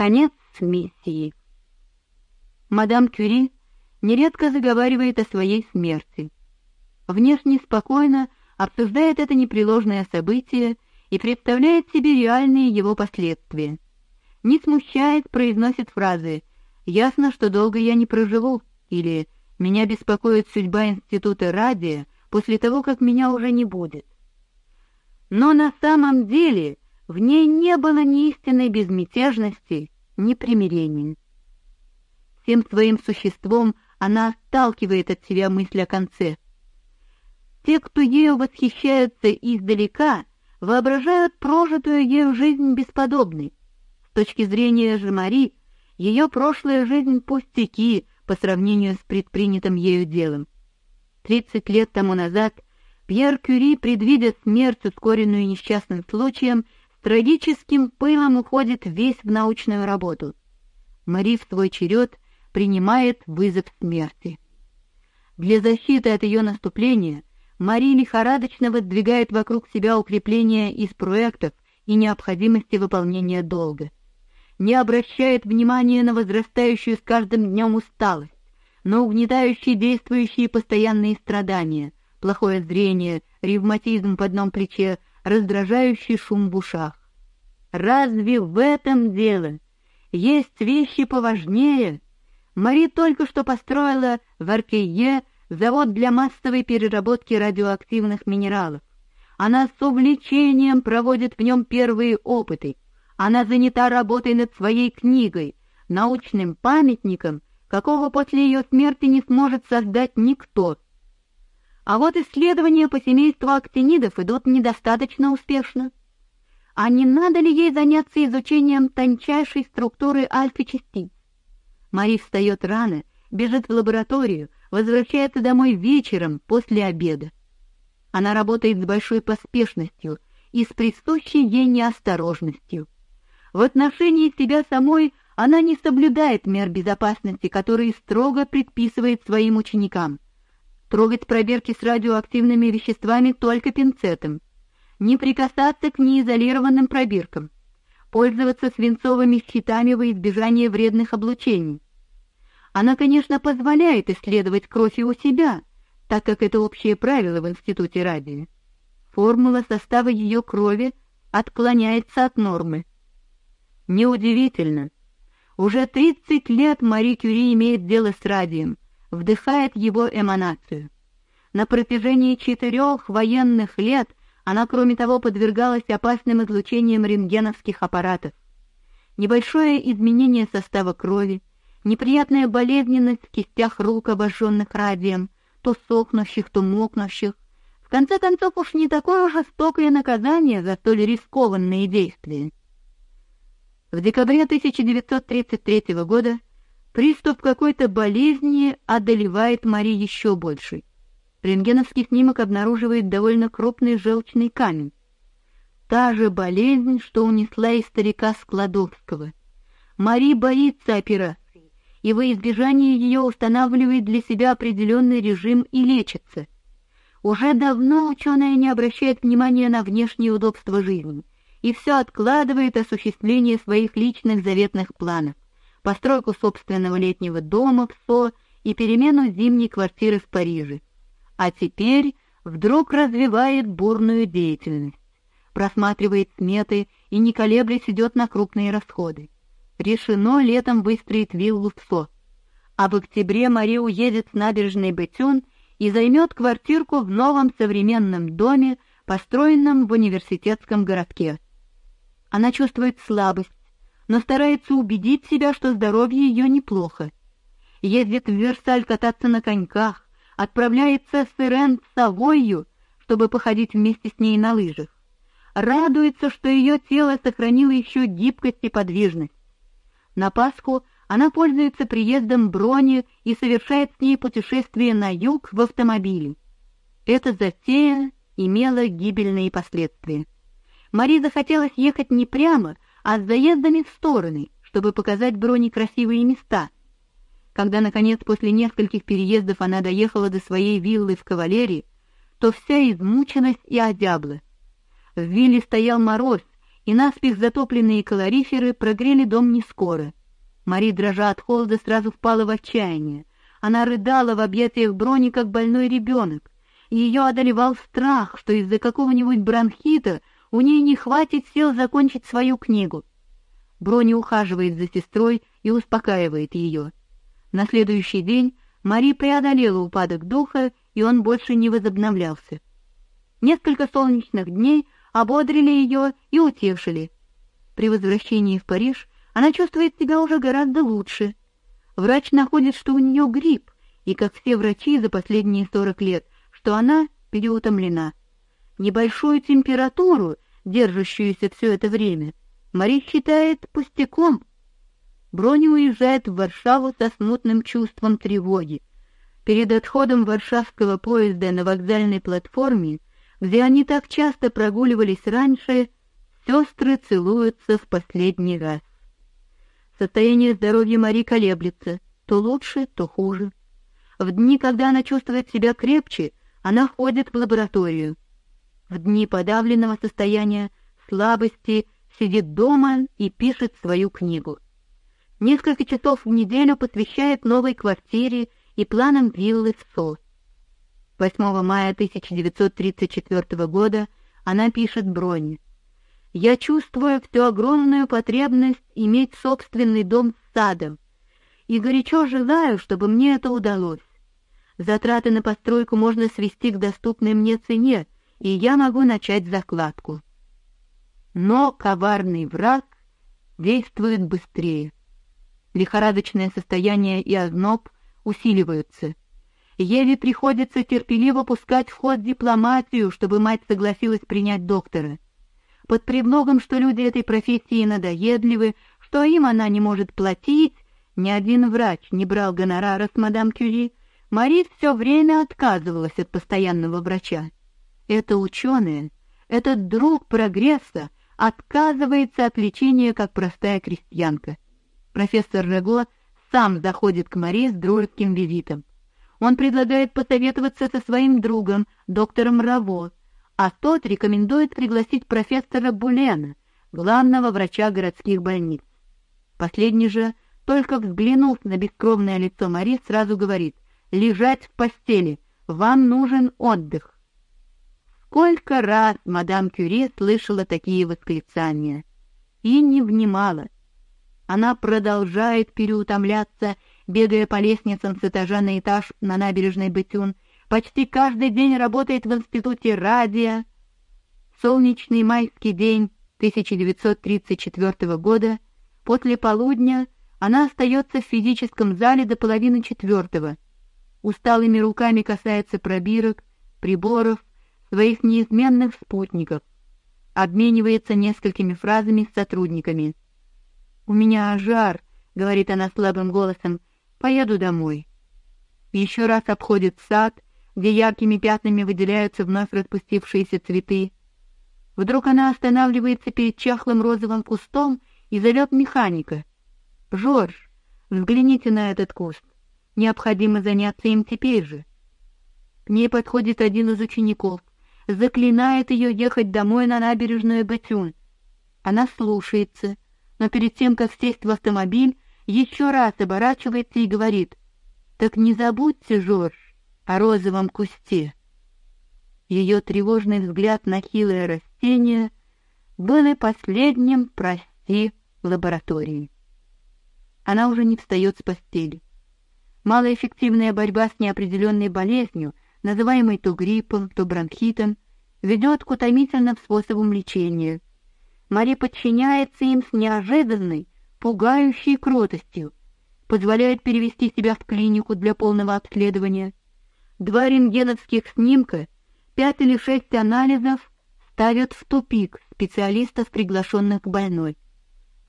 Конец миссии. Мадам Кюри нередко заговаривает о своей смерти. Внешне спокойно обсуждает это непреложное событие и представляет себе реальные его последствия. Не смущает, произносит фразы «Ясно, что долго я не проживу» или «Меня беспокоит судьба института радио после того, как меня уже не будет». Но на самом деле в ней не было ни истинной безмятежности, ни примирения. Всем своим существом она отталкивает от себя мысль о конце. Те, кто ею восхищаются издалека, воображают прожитую ею жизнь бесподобной. С точки зрения же Мари, ее прошлая жизнь пустяки по сравнению с предпринятым ею делом. Тридцать лет тому назад Пьер Кюри, предвидя смерть, ускоренную несчастным случаем, трагическим пылом уходит весь в научную работу. Мари в свой черед принимает вызов смерти. Для защиты от ее наступления Мари лихорадочно выдвигает вокруг себя укрепления из проектов и необходимости выполнения долга. Не обращает внимания на возрастающую с каждым днем усталость, на угнетающие действующие постоянные страдания, плохое зрение, ревматизм в одном плече, раздражающий шум в ушах. Разве в этом дело? Есть вещи поважнее. Мари только что построила в Аркее завод для массовой переработки радиоактивных минералов. Она с увлечением проводит в нем первые опыты. Она занята работой над своей книгой, научным памятником, какого после ее смерти не сможет создать никто. А вот исследования по семейству актинидов идут недостаточно успешно. А не надо ли ей заняться изучением тончайшей структуры альфа-частиц? Мари встает рано, бежит в лабораторию, возвращается домой вечером после обеда. Она работает с большой поспешностью и с присущей ей неосторожностью. В отношении себя самой она не соблюдает мер безопасности, которые строго предписывает своим ученикам. Трогать пробирки с радиоактивными веществами только пинцетом, не прикасаться к неизолированным пробиркам, пользоваться свинцовыми щитами во избежание вредных облучений, она, конечно, позволяет исследовать кровь и у себя, так как это общее правило в институте радио. Формула состава ее крови отклоняется от нормы. Неудивительно. Уже 30 лет Мари Кюри имеет дело с радием, вдыхает его эманацию. На протяжении четырех военных лет она, кроме того, подвергалась опасным излучениям рентгеновских аппаратов. Небольшое изменение состава крови, неприятная болезненность в кистях рук, обожженных радием, то сохнущих, то мокнущих. В конце концов, уж не такое жестокое наказание за столь рискованные действия. В декабре 1933 года приступ какой-то болезни одолевает Мари еще больше. Рентгеновский снимок обнаруживает довольно крупный желчный камень. Та же болезнь, что унесла и старика Складовского. Мари боится операции и во избежание ее устанавливает для себя определенный режим и лечится. Уже давно ученая не обращает внимания на внешние удобства жизни и все откладывает осуществление своих личных заветных планов, постройку собственного летнего дома в Со и перемену зимней квартиры в Париже. А теперь вдруг развивает бурную деятельность, просматривает сметы и не колеблясь идет на крупные расходы решено летом выстроить виллу в Со. А в октябре Мария уедет с набережной Бетюн и займет квартирку в новом современном доме, построенном в университетском городке. Она чувствует слабость, но старается убедить себя, что здоровье ее неплохо. Ездит в Версаль кататься на коньках, отправляется с Ирен в Савойю, чтобы походить вместе с ней на лыжах. Радуется, что ее тело сохранило еще гибкость и подвижность. На Пасху она пользуется приездом Брони и совершает с ней путешествие на юг в автомобиле. Эта затея имела гибельные последствия. Мари захотелось ехать не прямо, а с заездами в стороны, чтобы показать Брони красивые места. Когда наконец после нескольких переездов она доехала до своей виллы в Кавалерии, то вся измученность и одябла. В вилле стоял мороз, и наспех затопленные калориферы прогрели дом не скоро. Мари, дрожа от холода, сразу впала в отчаяние. Она рыдала в объятиях Брони, как больной ребенок, ее одолевал страх, что из-за какого-нибудь бронхита у нее не хватит сил закончить свою книгу. Брони ухаживает за сестрой и успокаивает ее. На следующий день Мари преодолела упадок духа, и он больше не возобновлялся. Несколько солнечных дней ободрили ее и утешили. При возвращении в Париж она чувствует себя уже гораздо лучше. Врач находит, что у нее грипп, и, как все врачи за последние сорок лет, что она переутомлена. Небольшую температуру, держащуюся все это время, Мари считает пустяком. Брони уезжает в Варшаву со смутным чувством тревоги. Перед отходом варшавского поезда на вокзальной платформе, где они так часто прогуливались раньше, сестры целуются в последний раз. Состояние здоровья Мари колеблется, то лучше, то хуже. В дни, когда она чувствует себя крепче, она ходит в лабораторию. В дни подавленного состояния, слабости сидит дома и пишет свою книгу. Несколько часов в неделю посвящает новой квартире и планам виллы в Со. 8 мая 1934 года она пишет Броне: "Я чувствую всю огромную потребность иметь собственный дом с садом и горячо желаю, чтобы мне это удалось. Затраты на постройку можно свести к доступной мне цене, и я могу начать закладку. Но коварный враг действует быстрее. Лихорадочное состояние и озноб усиливаются. Еве приходится терпеливо пускать в ход дипломатию, чтобы мать согласилась принять доктора. Под предлогом, что люди этой профессии надоедливы, что им она не может платить, ни один врач не брал гонорара с мадам Кюри, Мари все время отказывалась от постоянного врача. Это ученая, этот друг прогресса, отказывается от лечения как простая крестьянка. Профессор Рего сам заходит к Мари с дружеским визитом. Он предлагает посоветоваться со своим другом, доктором Раво, а тот рекомендует пригласить профессора Булена, главного врача городских больниц. Последний же, только взглянув на бескровное лицо Мари, сразу говорит: "Лежать в постели, вам нужен отдых". Сколько раз мадам Кюри слышала такие восклицания и не внимала. Она продолжает переутомляться, бегая по лестницам с этажа на этаж на набережной Бетюн, почти каждый день работает в институте радио. Солнечный майский день 1934 года, после полудня она остается в физическом зале до половины четвертого. Усталыми руками касается пробирок, приборов, своих неизменных спутников, обменивается несколькими фразами с сотрудниками. У меня жар, говорит она слабым голосом. Поеду домой. Еще раз обходит сад, где яркими пятнами выделяются вновь распустившиеся цветы. Вдруг она останавливается перед чахлым розовым кустом и зовет механика. Жорж, взгляните на этот куст. Необходимо заняться им теперь же. К ней подходит один из учеников заклинает ее ехать домой на набережную Бетюн. Она слушается, но перед тем, как сесть в автомобиль, еще раз оборачивается и говорит: "Так не забудьте, Жорж, о розовом кусте". Ее тревожный взгляд на хилое растение был и последним прости в лаборатории. Она уже не встает с постели. Малоэффективная борьба с неопределенной болезнью называемый то гриппом, то бронхитом, ведет к утомительным способам лечения. Мари подчиняется им с неожиданной, пугающей кротостью, позволяет перевести себя в клинику для полного обследования. Два рентгеновских снимка, пять или шесть анализов ставят в тупик специалистов, приглашенных к больной.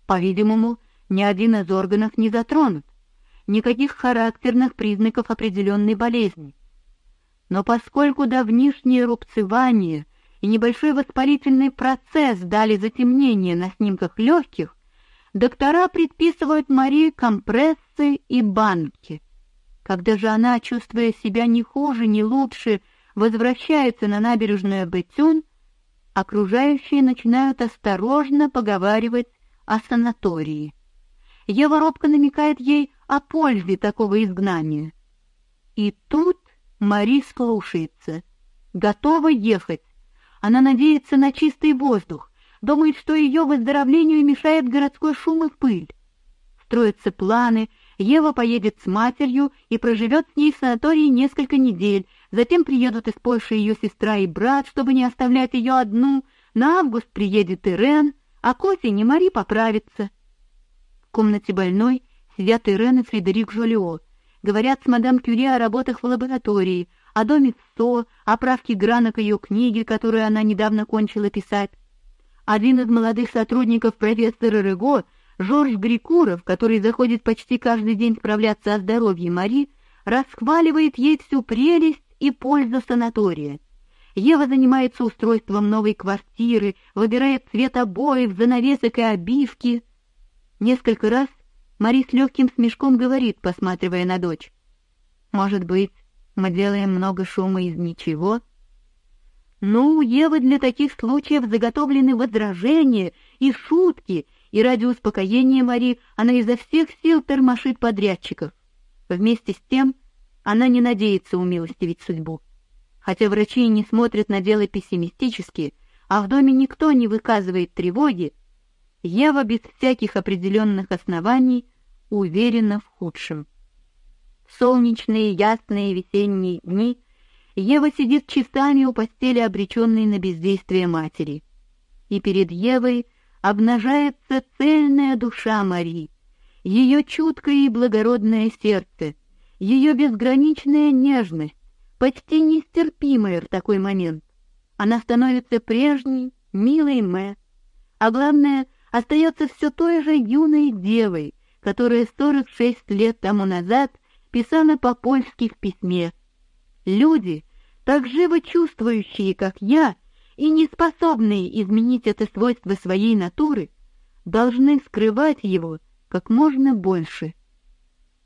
По-видимому, ни один из органов не затронут, никаких характерных признаков определенной болезни. Но поскольку давнишнее рубцевание и небольшой воспалительный процесс дали затемнение на снимках легких, доктора предписывают Марии компрессы и банки. Когда же она, чувствуя себя не хуже, не лучше, возвращается на набережную Бетюн, окружающие начинают осторожно поговаривать о санатории. Ева робко намекает ей о пользе такого изгнания. И тут Мари слушается, готова ехать. Она надеется на чистый воздух, думает, что ее выздоровлению мешает городской шум и пыль. Строятся планы, Ева поедет с матерью и проживет с ней в санатории несколько недель, затем приедут из Польши ее сестра и брат, чтобы не оставлять ее одну, на август приедет Ирен, а к осени Мари поправится. В комнате больной сидят Ирен и Фредерик Жолио, говорят с мадам Кюри о работах в лаборатории, о доме Со, о правке гранок ее книги, которую она недавно кончила писать. Один из молодых сотрудников профессора Рего, Жорж Грикуров, который заходит почти каждый день справляться о здоровье Мари, расхваливает ей всю прелесть и пользу санатория. Ева занимается устройством новой квартиры, выбирает цвет обоев, занавесок и обивки. Несколько раз Мари с легким смешком говорит, посматривая на дочь: "Может быть, мы делаем много шума из ничего?" Ну, у для таких случаев заготовлены возражения и шутки, и ради успокоения Мари она изо всех сил тормошит подрядчиков. Вместе с тем она не надеется умилостивить судьбу. Хотя врачи не смотрят на дело пессимистически, а в доме никто не выказывает тревоги, Ева без всяких определенных оснований уверена в худшем. Солнечные ясные весенние дни Ева сидит часами у постели, обреченной на бездействие матери. И перед Евой обнажается цельная душа Марии, ее чуткое и благородное сердце, ее безграничная нежность, почти нестерпимая в такой момент. Она становится прежней, милой Мэ, а главное, остается все той же юной девой, которая 46 лет тому назад писала по-польски в письме. Люди, так живо чувствующие, как я, и не способные изменить это свойство своей натуры, должны скрывать его как можно больше.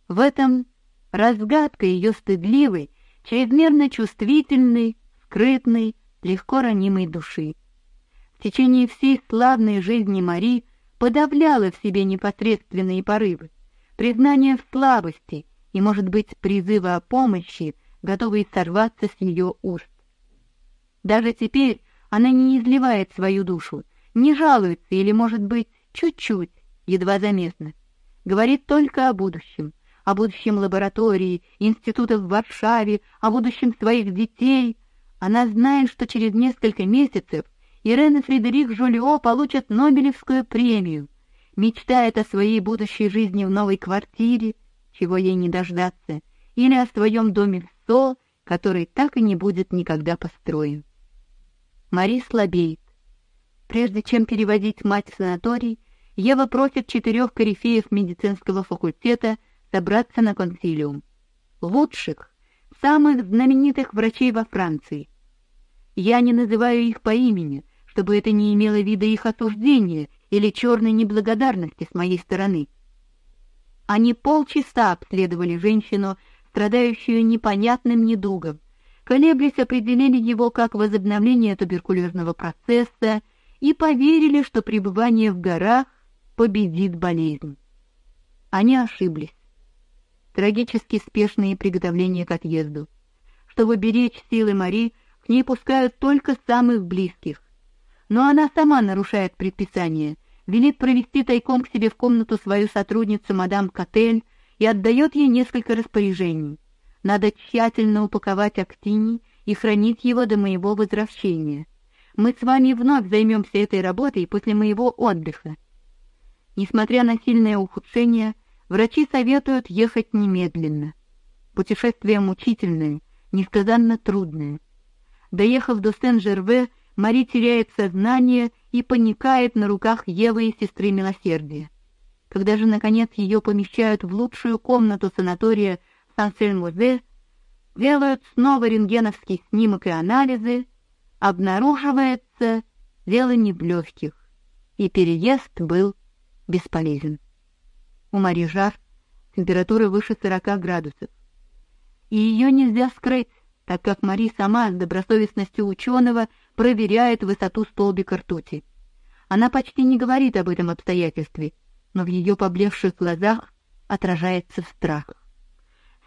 В этом разгадка ее стыдливой, чрезмерно чувствительной, скрытной, легко ранимой души. В течение всей славной жизни Мари подавляла в себе непосредственные порывы, признание в слабости и, может быть, призывы о помощи, готовые сорваться с ее уст. Даже теперь она не изливает свою душу, не жалуется или, может быть, чуть-чуть, едва заметно, говорит только о будущем, о будущем лаборатории, института в Варшаве, о будущем своих детей. Она знает, что через несколько месяцев Ирена и Фредерик Жолио получат Нобелевскую премию, мечтает о своей будущей жизни в новой квартире, чего ей не дождаться, или о своем доме в Со, который так и не будет никогда построен. Мари слабеет. Прежде чем переводить мать в санаторий, Ева просит четырех корифеев медицинского факультета собраться на консилиум. Лучших, самых знаменитых врачей во Франции. Я не называю их по имени, чтобы это не имело вида их осуждения или черной неблагодарности с моей стороны. Они полчаса обследовали женщину, страдающую непонятным недугом, колеблясь определили его как возобновление туберкулезного процесса и поверили, что пребывание в горах победит болезнь. Они ошиблись трагически спешные приготовления к отъезду. Чтобы беречь силы Мари, к ней пускают только самых близких. Но она сама нарушает предписание, велит провести тайком к себе в комнату свою сотрудницу мадам Катель и отдает ей несколько распоряжений. Надо тщательно упаковать актиний и хранить его до моего возвращения. Мы с вами вновь займемся этой работой после моего отдыха. Несмотря на сильное ухудшение, Врачи советуют ехать немедленно. Путешествие мучительное, несказанно трудное. Доехав до Сен-Жерве, Мари теряет сознание и паникает на руках Евы и сестры Милосердия. Когда же наконец ее помещают в лучшую комнату санатория Сан-Сельмозе, делают снова рентгеновский снимок и анализы, обнаруживается дело не в легких, и переезд был бесполезен. У Мари жар, температура выше 40 градусов. И ее нельзя скрыть, так как Мари сама с добросовестностью ученого проверяет высоту столбика ртути. Она почти не говорит об этом обстоятельстве, но в ее поблекших глазах отражается страх.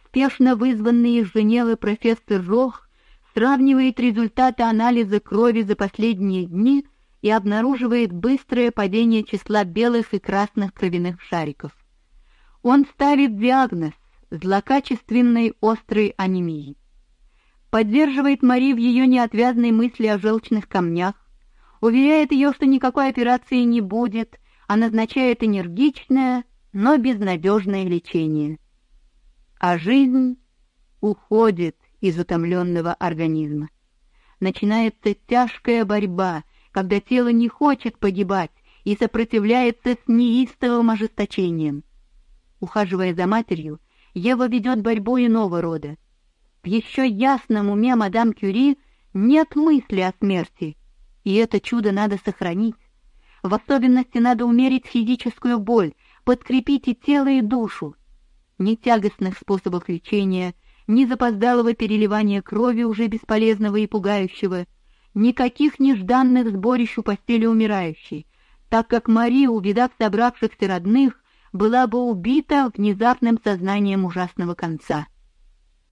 Спешно вызванный из Женевы профессор Рох сравнивает результаты анализа крови за последние дни и обнаруживает быстрое падение числа белых и красных кровяных шариков. Он ставит диагноз злокачественной острой анемии. Поддерживает Мари в ее неотвязной мысли о желчных камнях, уверяет ее, что никакой операции не будет, а назначает энергичное, но безнадежное лечение. А жизнь уходит из утомленного организма. Начинается тяжкая борьба, когда тело не хочет погибать и сопротивляется с неистовым ожесточением. Ухаживая за матерью, Ева ведет борьбу иного рода. В еще ясном уме мадам Кюри нет мысли о смерти, и это чудо надо сохранить. В особенности надо умерить физическую боль, подкрепить и тело, и душу. Ни тягостных способов лечения, ни запоздалого переливания крови уже бесполезного и пугающего, никаких нежданных сборищ у постели умирающей, так как Мария, увидав собравшихся родных, была бы убита внезапным сознанием ужасного конца.